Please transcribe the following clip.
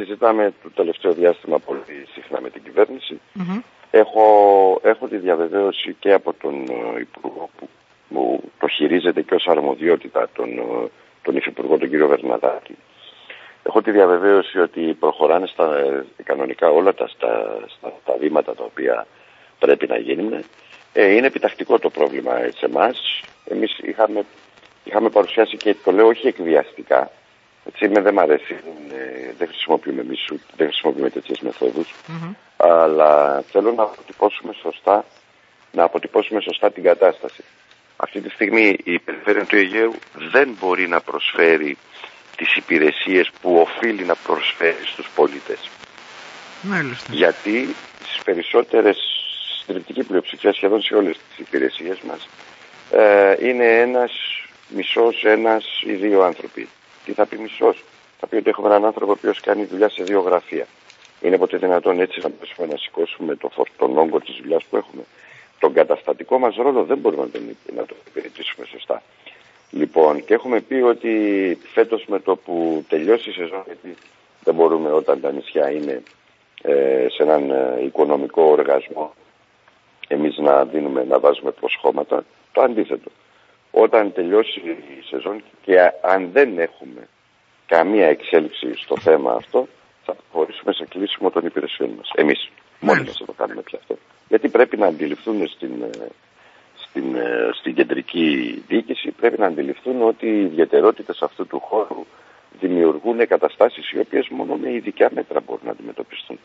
συζητάμε το τελευταίο διάστημα πολύ συχνά με την κυβέρνηση. Έχω, έχω τη διαβεβαίωση και από τον ε, Υπουργό που, που το χειρίζεται και ως αρμοδιότητα τον, ε, τον Υφυπουργό τον κύριο Βερναδάκη. Έχω τη διαβεβαίωση ότι προχωράνε στα, ε, κανονικά όλα τα, στα, στα, τα βήματα τα οποία πρέπει να γίνουν. Ε, είναι επιτακτικό το πρόβλημα σε εμάς. Εμείς είχαμε, είχαμε παρουσιάσει και το λέω όχι εκβιαστικά, έτσι με δεν μ' αρέσει, ε, δεν χρησιμοποιούμε εμείς, δεν χρησιμοποιούμε τέτοιες αλλά θέλω να αποτυπώσουμε σωστά, να αποτυπώσουμε σωστά την κατάσταση. Αυτή τη στιγμή η περιφέρεια του Αιγαίου δεν μπορεί να προσφέρει τις υπηρεσίες που οφείλει να προσφέρει στους πολίτες. Μάλιστα. Γιατί στις περισσότερες, συντριπτική πλειοψηφία σχεδόν σε όλες τις υπηρεσίες μας, ε, είναι ένας μισός, ένας ή δύο άνθρωποι. Τι θα πει μισός. Θα πει ότι έχουμε έναν άνθρωπο ο οποίος κάνει δουλειά σε δύο γραφεία. Είναι ποτέ δυνατόν έτσι να μπορέσουμε να σηκώσουμε το φω, τον όγκο της δουλειάς που έχουμε. Τον καταστατικό μας ρόλο δεν μπορούμε να τον, να το υπηρετήσουμε σωστά. Λοιπόν, και έχουμε πει ότι φέτος με το που τελειώσει η σεζόν, γιατί δεν μπορούμε όταν τα νησιά είναι ε, σε έναν ε, οικονομικό οργασμό, εμείς να δίνουμε, να βάζουμε προσχώματα, το αντίθετο όταν τελειώσει η σεζόν και αν δεν έχουμε καμία εξέλιξη στο θέμα αυτό, θα προχωρήσουμε σε κλείσιμο των υπηρεσιών μας. Εμείς. Μόνοι μας θα το κάνουμε πια αυτό. Γιατί πρέπει να αντιληφθούν στην, ε, στην, ε, στην κεντρική διοίκηση, πρέπει να αντιληφθούν ότι οι ιδιαιτερότητες αυτού του χώρου δημιουργούν καταστάσεις οι οποίες μόνο με ειδικά μέτρα μπορούν να αντιμετωπιστούν.